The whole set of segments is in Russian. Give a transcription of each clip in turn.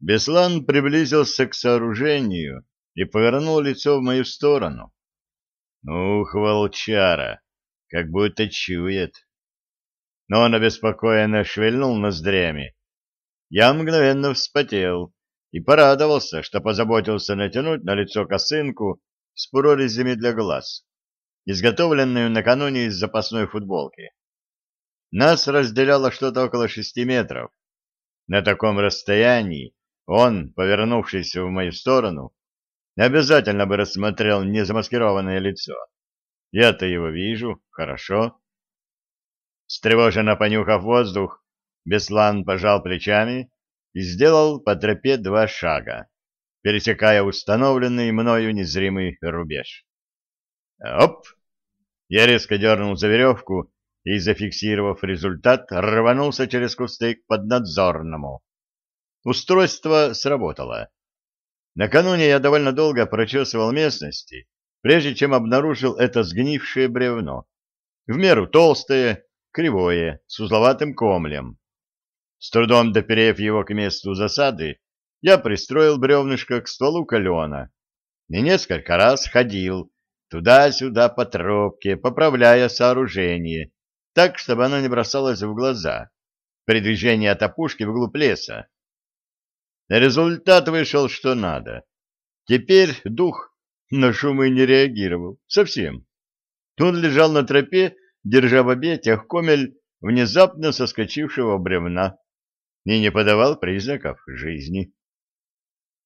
Беслан приблизился к сооружению и повернул лицо в мою сторону. Ух, волчара, как будто чует. Но он обеспокоенно шевельнул ноздрями. Я мгновенно вспотел и порадовался, что позаботился натянуть на лицо косынку с прорезями для глаз, изготовленную накануне из запасной футболки. Нас разделяло что-то около шести метров. На таком расстоянии он, повернувшись в мою сторону, обязательно бы рассмотрел незамаскированное лицо. Я-то его вижу, хорошо. Стревоженно понюхав воздух, Беслан пожал плечами и сделал по тропе два шага, пересекая установленный мною незримый рубеж. Оп! Я резко дернул за веревку и, зафиксировав результат, рванулся через кусты к поднадзорному. Устройство сработало. Накануне я довольно долго прочесывал местности, прежде чем обнаружил это сгнившее бревно. В меру толстое, кривое, с узловатым комлем. С трудом доперев его к месту засады, я пристроил бревнышко к стволу колена и несколько раз ходил туда-сюда по тропке, поправляя сооружение, так, чтобы оно не бросалось в глаза при движении от опушки вглубь леса. Результат вышел что надо. Теперь дух на шумы не реагировал. Совсем. Он лежал на тропе, держа в объятиях комель внезапно соскочившего бревна и не подавал признаков жизни.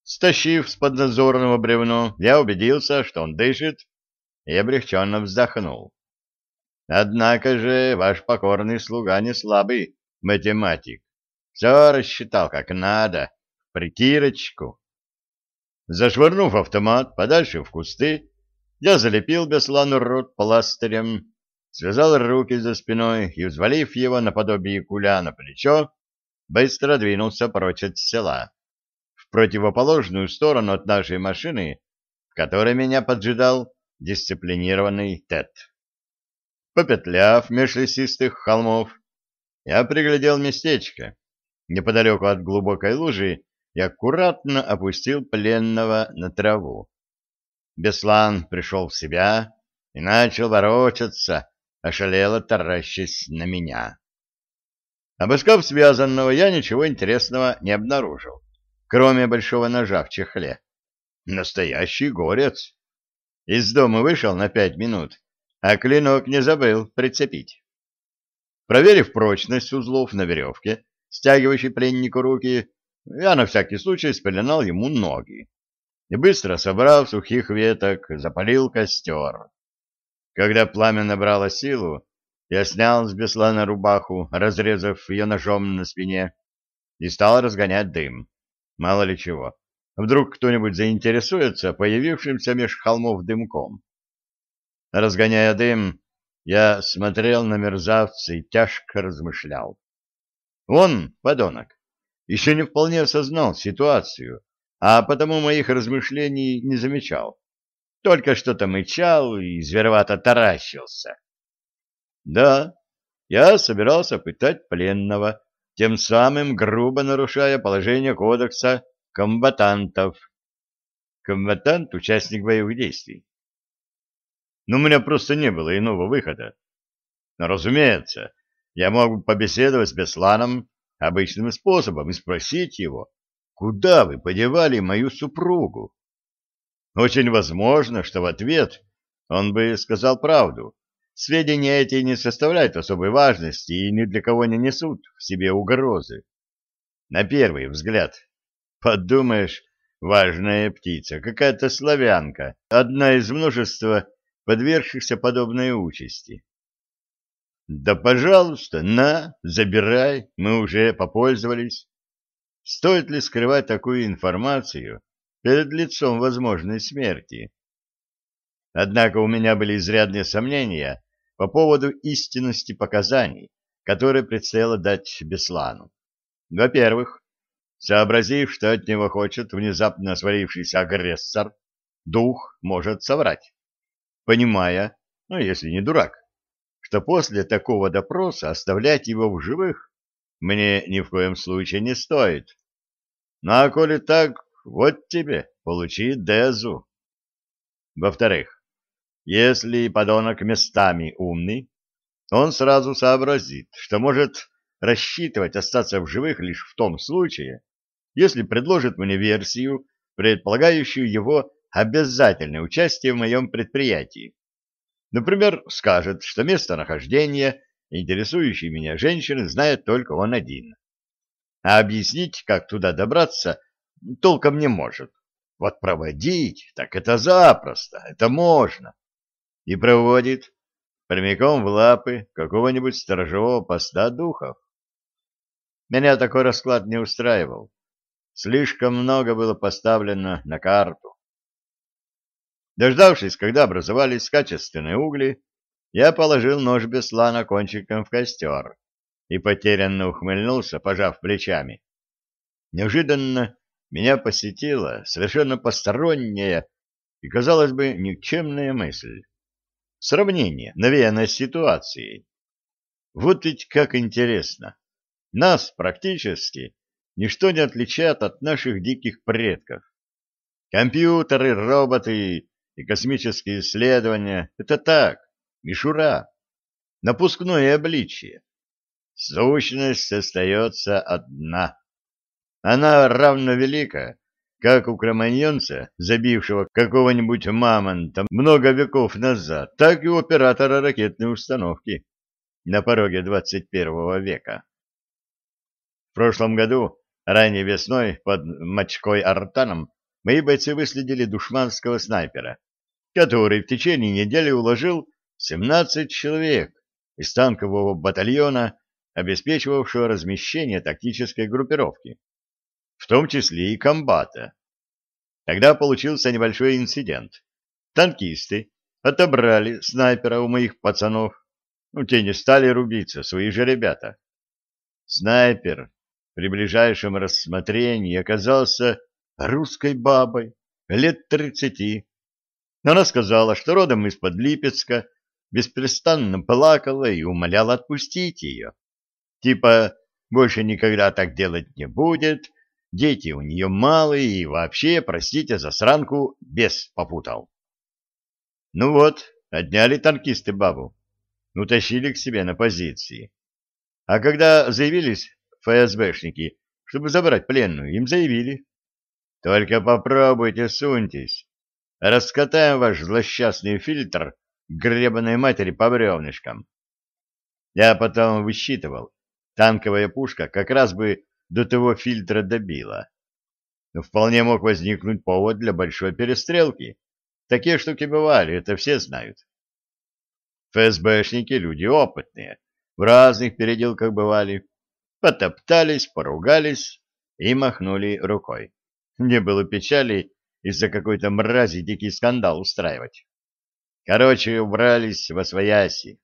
Стащив с подназорного бревно, я убедился, что он дышит, и облегченно вздохнул. Однако же ваш покорный слуга не слабый математик. Все рассчитал как надо притирочку. Зашвырнув автомат подальше в кусты, я залепил Беслану рот пластырем, связал руки за спиной и, взвалив его наподобие куля на плечо, быстро двинулся прочь от села, в противоположную сторону от нашей машины, в которой меня поджидал дисциплинированный Тед. Попетляв меж лесистых холмов, я приглядел местечко неподалеку от глубокой лужи, и аккуратно опустил пленного на траву. Беслан пришел в себя и начал ворочаться, ошалело таращась на меня. Обыскав связанного, я ничего интересного не обнаружил, кроме большого ножа в чехле. Настоящий горец. Из дома вышел на пять минут, а клинок не забыл прицепить. Проверив прочность узлов на веревке, стягивающей пленнику руки, я на всякий случай спеленал ему ноги и, быстро собрав сухих веток, запалил костер. Когда пламя набрало силу, я снял с Беслана рубаху, разрезав ее ножом на спине, и стал разгонять дым. Мало ли чего. Вдруг кто-нибудь заинтересуется появившимся меж холмов дымком. Разгоняя дым, я смотрел на мерзавца и тяжко размышлял. Он, подонок, еще не вполне осознал ситуацию, а потому моих размышлений не замечал. Только что-то мычал и зверовато таращился. Да, я собирался пытать пленного, тем самым грубо нарушая положение кодекса комбатантов. Комбатант — участник боевых действий. Но у меня просто не было иного выхода. Но, разумеется, я мог бы побеседовать с Бесланом обычным способом и спросить его, куда вы подевали мою супругу? Очень возможно, что в ответ он бы сказал правду. Сведения эти не составляют особой важности и ни для кого не несут в себе угрозы. На первый взгляд. Подумаешь, важная птица, какая-то славянка, одна из множества подвергшихся подобной участи. Да, пожалуйста, на, забирай, мы уже попользовались. Стоит ли скрывать такую информацию перед лицом возможной смерти? Однако у меня были изрядные сомнения по поводу истинности показаний, которые предстояло дать Беслану. Во-первых, сообразив, что от него хочет внезапно свалившийся агрессор, дух может соврать, понимая, ну, если не дурак, что после такого допроса оставлять его в живых мне ни в коем случае не стоит. Ну а коли так, вот тебе, получи Дезу. Во-вторых, если подонок местами умный, он сразу сообразит, что может рассчитывать остаться в живых лишь в том случае, если предложит мне версию, предполагающую его обязательное участие в моем предприятии. Например, скажет, что местонахождение интересующей меня женщины знает только он один. А объяснить, как туда добраться, толком не может. Вот проводить, так это запросто, это можно. И проводит прямиком в лапы какого-нибудь сторожевого поста духов. Меня такой расклад не устраивал. Слишком много было поставлено на карту. Дождавшись, когда образовались качественные угли, я положил нож Беслана кончиком в костер и потерянно ухмыльнулся, пожав плечами. Неожиданно меня посетила совершенно посторонняя и, казалось бы, никчемная мысль. Сравнение, навеянное ситуацией. Вот ведь как интересно. Нас практически ничто не отличает от наших диких предков. Компьютеры, роботы и космические исследования — это так, мишура, напускное обличие. Сущность остается одна. Она равновелика, как у кроманьонца, забившего какого-нибудь мамонта много веков назад, так и у оператора ракетной установки на пороге 21 века. В прошлом году, ранней весной, под Мачкой-Артаном, мои бойцы выследили душманского снайпера, который в течение недели уложил 17 человек из танкового батальона, обеспечивавшего размещение тактической группировки в том числе и комбата. Тогда получился небольшой инцидент. Танкисты отобрали снайпера у моих пацанов. Ну, те не стали рубиться, свои же ребята. Снайпер при ближайшем рассмотрении оказался русской бабой, лет тридцати. Она сказала, что родом из-под Липецка, беспрестанно плакала и умоляла отпустить ее. Типа, больше никогда так делать не будет, Дети у нее малые и вообще, простите, засранку бес попутал. Ну вот, отняли танкисты бабу, утащили к себе на позиции. А когда заявились ФСБшники, чтобы забрать пленную, им заявили. Только попробуйте, суньтесь. Раскатаем ваш злосчастный фильтр гребаной матери по бревнышкам. Я потом высчитывал. Танковая пушка как раз бы до того фильтра добила. Но вполне мог возникнуть повод для большой перестрелки. Такие штуки бывали, это все знают. ФСБшники — люди опытные, в разных переделках бывали. Потоптались, поругались и махнули рукой. Не было печали из-за какой-то мрази дикий скандал устраивать. Короче, убрались во свояси.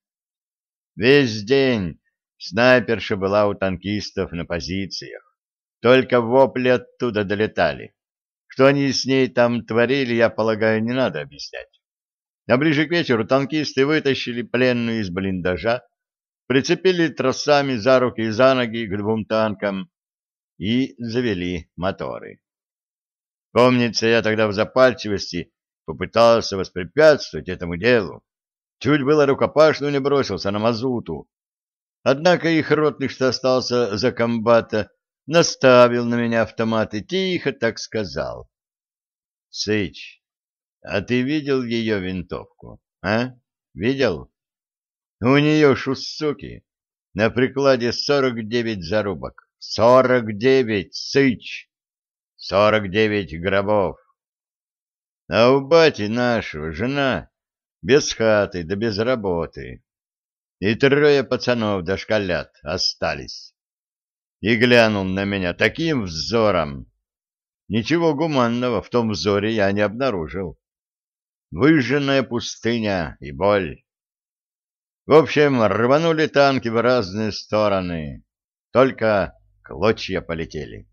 Весь день Снайперша была у танкистов на позициях. Только вопли оттуда долетали. Что они с ней там творили, я полагаю, не надо объяснять. А ближе к вечеру танкисты вытащили пленную из блиндажа, прицепили тросами за руки и за ноги к двум танкам и завели моторы. Помнится, я тогда в запальчивости попытался воспрепятствовать этому делу. Чуть было рукопашно не бросился на мазуту, Однако их ротных, что остался за комбата, наставил на меня автомат и тихо так сказал. — Сыч, а ты видел ее винтовку, а? Видел? У нее ж на прикладе сорок девять зарубок. Сорок девять, Сыч! Сорок девять гробов. А у бати нашего жена без хаты да без работы и трое пацанов дошколят остались. И глянул на меня таким взором. Ничего гуманного в том взоре я не обнаружил. Выжженная пустыня и боль. В общем, рванули танки в разные стороны. Только клочья полетели.